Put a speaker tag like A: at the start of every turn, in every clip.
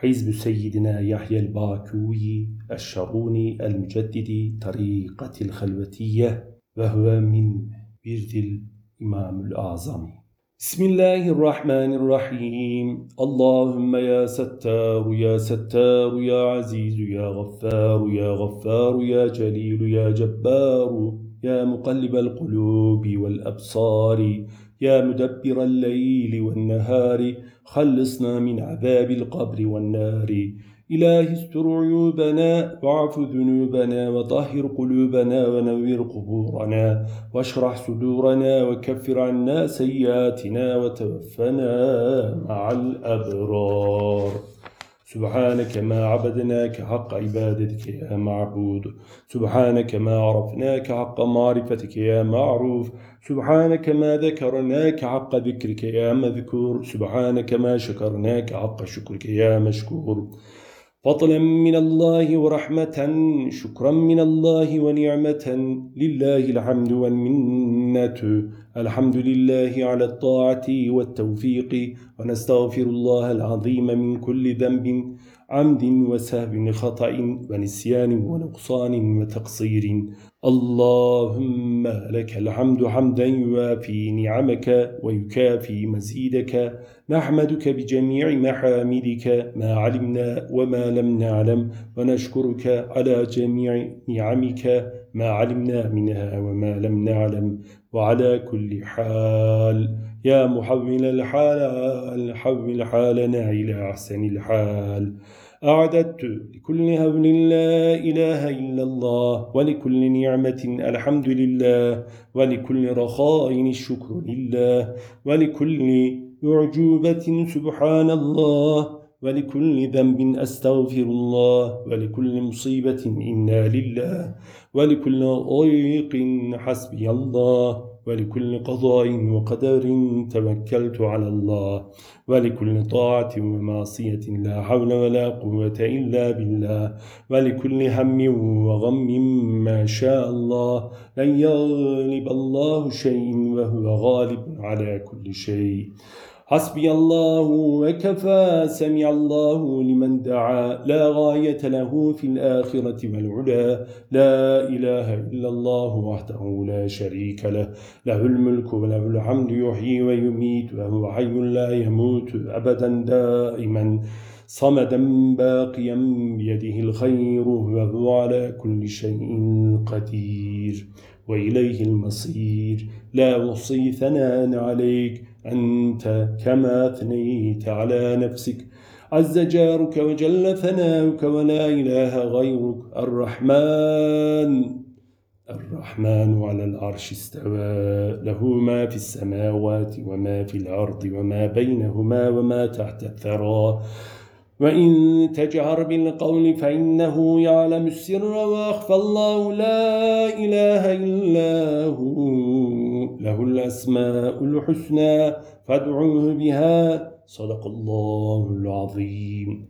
A: حزب سيدنا يحيى الباكوي الشروني المجدد طريقة الخلوتية وهو من ورد الإمام الأعظم. بسم الله الرحمن الرحيم. اللهم يا ستار يا ستار يا عزيز يا غفار يا غفار يا جليل يا جبار يا مقلب القلوب والأبصار. يا مدبر الليل والنهار خلصنا من عذاب القبر والنار. إله استر عيوبنا واعف ذنوبنا وطهر قلوبنا ونوّر قبورنا واشرح صدورنا وكفر عنا سيئاتنا وتوفنا مع الأبرار. سبحانك ما عبدناك حق عبادتك يا معبود. سبحانك ما عرفناك حق معرفتك يا معروف. سبحانك ما ذكرناك حق ذكرك يا مذكور. سبحانك ما شكرناك حق شكرك يا مشكور. فضلا من الله ورحمة شكرا من الله ونعمة. لله الحمد والمنة. الحمد لله على الطاعة والتوفيق. ونستغفر الله العظيم من كل ذنب. عمد وسهو خطأ ونسيان ونقصان وتقصير. اللهم لك الحمد حمدا يوافي نعمك ويكافي مزيدك. نحمدك بجميع محامدك ما علمنا وما لم نعلم. ونشكرك على جميع نعمك ما علمنا منها وما لم نعلم. وعلى كل حال يا محول الحال حول حالنا إلى أحسن الحال. أعددت لكل هول لا إله إلا الله ولكل نعمة الحمد لله ولكل رخاء الشكر لله ولكل أعجوبة سبحان الله ولكل ذنب أستغفر الله ولكل مصيبة إنا لله ولكل ضيق حسبي الله. ولكل قضاء وقدر توكلت على الله ولكل طاعة ومعصية لا حول ولا قوة إلا بالله ولكل هم وغم ما شاء الله لن يغلب الله شيء وهو غالب على كل شيء. حسبي الله وكفى سمع الله لمن دعا. لا غاية له في الآخرة والعلا. لا إله إلا الله وحده لا شريك له. له الملك وله الحمد يحيي ويميت وهو حي لا يموت أبدا دائما. صمدا باقيا بيده الخير وهو على كل شيء قدير. وإليه المصير. لا أحصي ثناء عليك. أنت كما أثنيت على نفسك. عز جارك وجل ثناؤك ولا إله غيرك. الرحمن الرحمن على العرش استوى. له ما في السماوات وما في الأرض وما بينهما وما تحت الثرى. وإن تجهر بالقول فإنه يعلم السر وأخفى الله لا إله إلا هو. له الأسماء الحسنى فادعوه بها. صدق الله العظيم.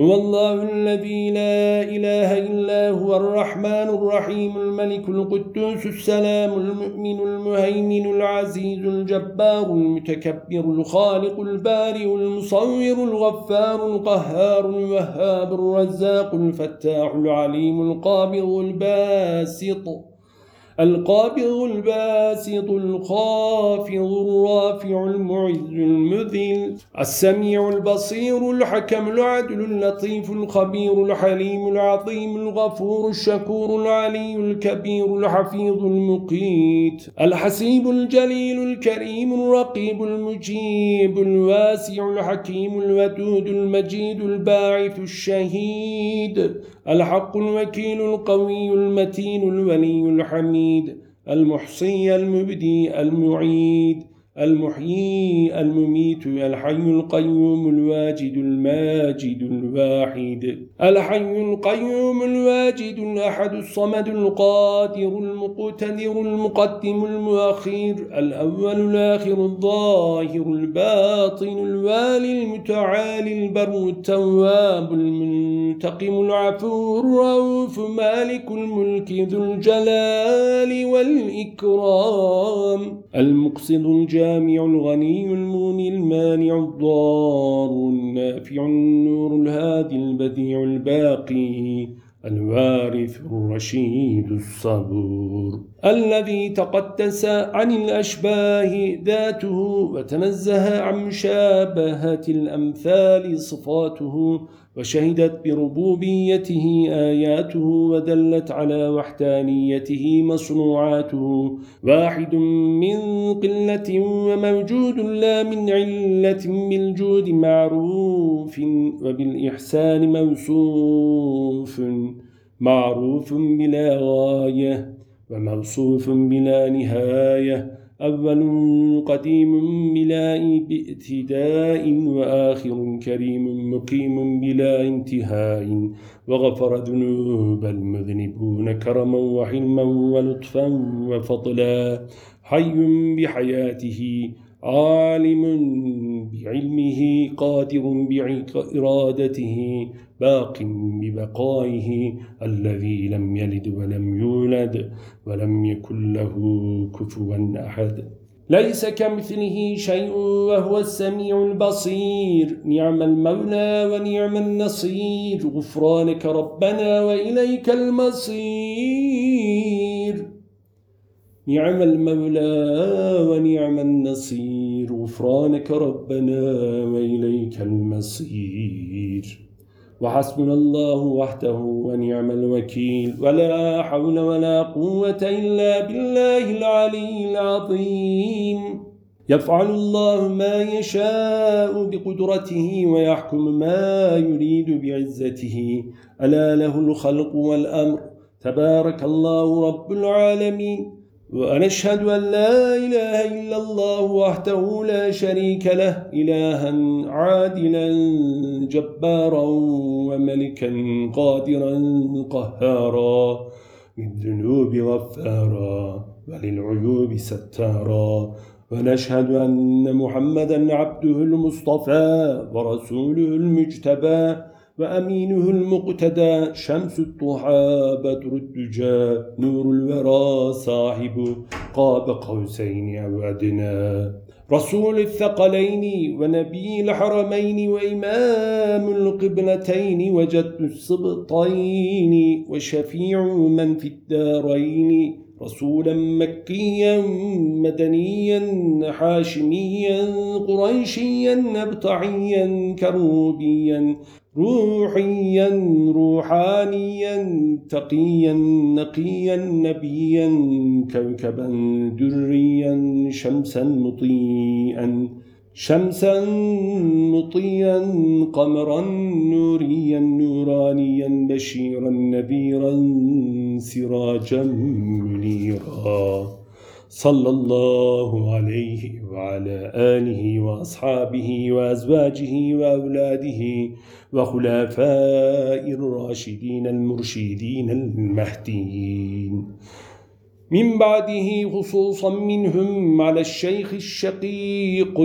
A: هو الله الذي لا إله إلا هو الرحمن الرحيم الملك القدوس السلام المؤمن المهيمن العزيز الجبار المتكبر الخالق البارئ المصور الغفار القهار الوهاب الرزاق الفتاح العليم القابض الباسط. القابض الباسط الخافض الرافع المعز السميع البصير الحكم العدل اللطيف الخبير الحليم العظيم الغفور الشكور العلي الكبير الحفيظ المقيت الحسيب الجليل الكريم الرقيب المجيب الواسع الحكيم الودود المجيد الباعث الشهيد الحق الوكيل القوي المتين الولي الحميد المحصي المبدي المعيد المحيي المميت الحي القيوم الواجد الماجد الواحد. الحي القيوم الواجد الأحد الصمد القادر المقتدر المقدم المؤخر الأول الآخر الظاهر الباطن الوالي المتعالي البر التواب المنتقم العفو الرؤوف مالك الملك ذو الجلال والإكرام. المقصد الجلال السامع الغني الموني المانع الضار النافع النور الهادي البديع الباقي الوارث الرشيد الصبور. الذي تقدس عن الأشباه ذاته وتنزه عن مشابهة الأمثال صفاته وشهدت بربوبيته آياته ودلت على وحدانيته مصنوعاته واحد من قلة وموجود لا من علة بالجود معروف وبالإحسان موصوف معروف بلا غاية وموصوف بلا نهاية أول قديم بلا بإتداء وآخر كريم مقيم بلا انتهاء. وغفر ذنوب المذنبون كرما وحلما ولطفا وفضلا. حي بحياته عالم بعلمه قادر بإرادته باق ببقائه الذي لم يلد ولم يولد ولم يكن له كفوا أحد. ليس كمثله شيء وهو السميع البصير. نعم المولى ونعم النصير. غفرانك ربنا وإليك المصير. نعم المولى ونعم النصير. غفرانك ربنا وإليك المصير. وحسبنا الله وحده ونعم الوكيل. ولا حول ولا قوة إلا بالله العلي العظيم. يفعل الله ما يشاء بقدرته ويحكم ما يريد بعزته. ألا له الخلق والأمر. تبارك الله رب العالمين. ونشهد أن لا إله إلا الله وحده لا شريك له إلها عادلا جبارا وملكا قادرا قهارا للذنوب غفارا وللعيوب ستارا. ونشهد أن محمدا عبده المصطفى ورسوله المجتبى. وأمينه المقتدى شمس الطحى بدر الدجى نور الورى صاحب قاب قوسين أو أدنى. رسول الثقلين ونبي الحرمين وإمام القبلتين وجد السبطين وشفيع من في الدارين رسولا مكيا مدنيا حاشميا قريشيا نبطعيا كروبيا. روحيا روحانيا تقيا نقيا نبيا كوكبا دريا شمسا مطيئا. شمسا مطيا قمرا نوريا نورانيا بشيرا نذيرا سراجا منيرا. صلى الله عليه وعلى آله وأصحابه وأزواجه وأولاده وخلافاء الراشدين المرشدين المهديين. من بعده خصوصا منهم على الشيخ الشقيق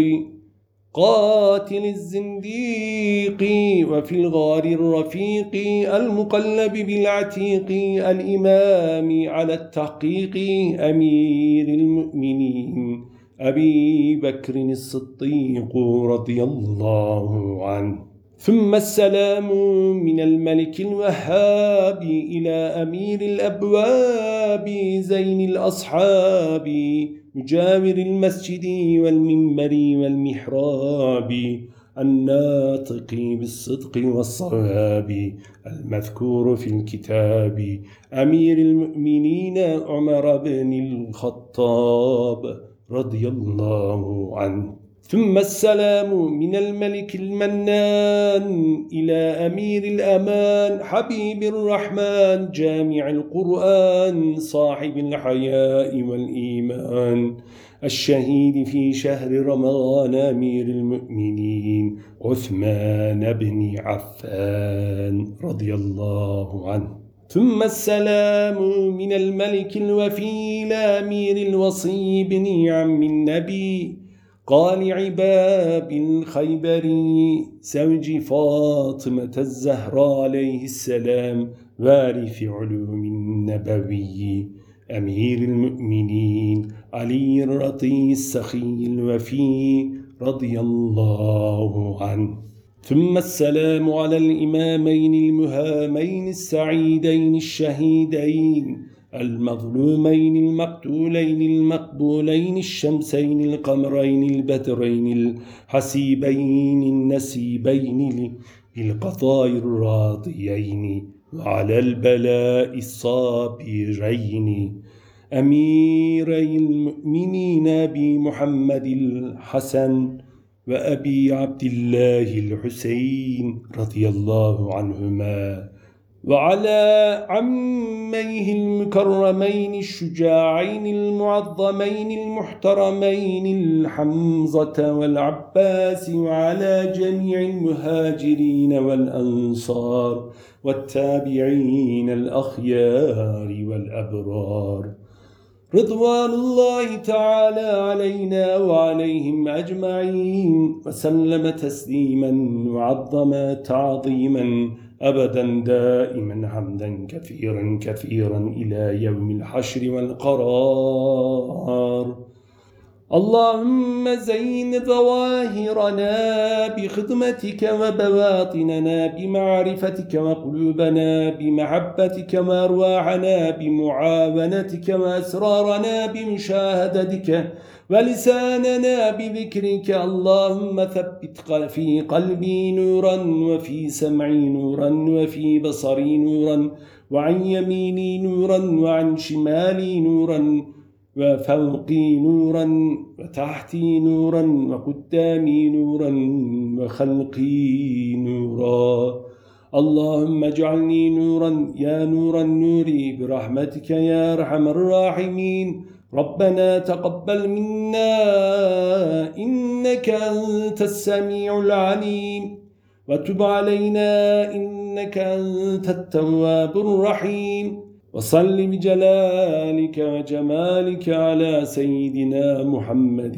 A: قاتل الزنديق وفي الغار الرفيق المقلب بالعتيق الإمام على التحقيق أمير المؤمنين أبي بكر الصديق رضي الله عنه. ثم السلام من الملك الوهاب إلى أمير الأبواب زين الأصحاب مجاور المسجد والمنبر والمحراب الناطق بالصدق والصواب المذكور في الكتاب. أمير المؤمنين عمر بن الخطاب رضي الله عنه. ثم السلام من الملك المنان إلى أمير الأمان حبيب الرحمن جامع القرآن صاحب الحياء والإيمان الشهيد في شهر رمضان أمير المؤمنين عثمان بن عفان رضي الله عنه. ثم السلام من الملك الوفي لأمير الوصي بن عم النبي قال عباب الخيبري زوج فاطمة الزهراء عليه السلام وارث علوم النبوي أمير المؤمنين علي الرضي السخي الوفي رضي الله عنه. ثم السلام على الإمامين المهامين السعيدين الشهيدين المظلومين المقتولين المقبولين الشمسين القمرين البدرين الحسيبين النسيبين للقضاء الراضيين وعلى البلاء الصابرين. أميري المؤمنين أبي محمد الحسن وأبي عبد الله الحسين رضي الله عنهما. وعلى عميه المكرمين الشجاعين المعظمين المحترمين الحمزة والعباس وعلى جميع المهاجرين والأنصار والتابعين الأخيار والأبرار. رضوان الله تعالى علينا وعليهم أجمعين. وسلم تسليما وعظم تعظيما. أبدا دائما حمدا كثيرا كثيرا إلى يوم الحشر والقرار. اللهم زين ظواهرنا بخدمتك وبواطننا بمعرفتك وقلوبنا بمحبتك وأرواحنا بمعاونتك وأسرارنا بمشاهدتك ولساننا بذكرك. اللهم ثبت في قلبي نورا وفي سمعي نورا وفي بصري نورا وعن يميني نورا وعن شمالي نورا وفوقي نورا وتحتي نورا وقدامي نورا وخلقي نورا. اللهم اجعلني نورا يا نور النور برحمتك يا أرحم الراحمين. ربنا تقبل منا إنك أنت السميع العليم. وتب علينا إنك أنت التواب الرحيم. وصل بجلالك وجمالك على سيدنا محمد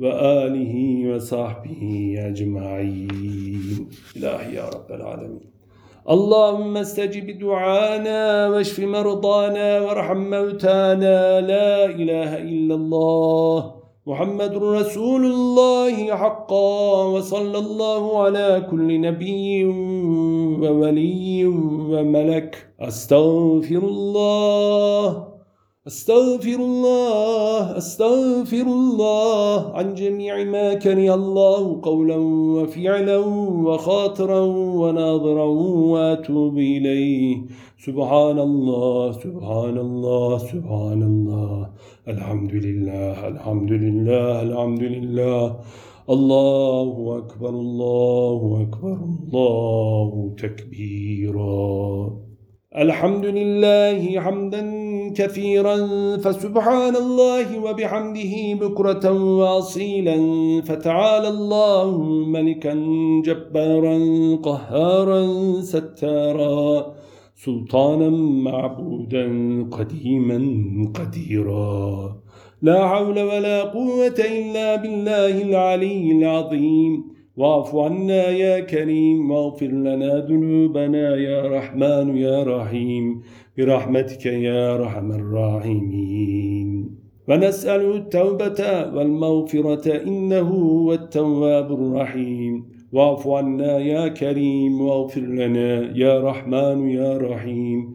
A: وآله وصحبه أجمعين. إلهي يا رب العالمين. اللهم استجب دعانا واشف مرضانا وارحم موتانا. لا إله إلا الله محمد رسول الله حقا. وصلى الله على كل نبي وولي وملك. أستغفر الله أستغفر الله أستغفر الله. عن جميع ما كره الله قولا وفعلا وخاطرا وناظرا وأتوب إليه. سبحان الله سبحان الله سبحان الله. الحمد لله الحمد لله الحمد لله. الله أكبر الله أكبر الله تكبيرا. الحمد لله حمدا كثيرا فسبحان الله وبحمده بكرة وأصيلا. فتعالى الله ملكا جبارا قهارا ستارا. سلطانا معبودا قديما قديرا. لا حول ولا قوة إلا بالله العلي العظيم. واعف عنا يا كريم واغفر لنا ذنوبنا يا رحمن يا رحيم. برحمتك يا أرحم الراحمين. ونسأل التوبة والمغفرة إنه هو التواب الرحيم. واعف عنا يا كريم واغفر لنا يا رحمن يا رحيم.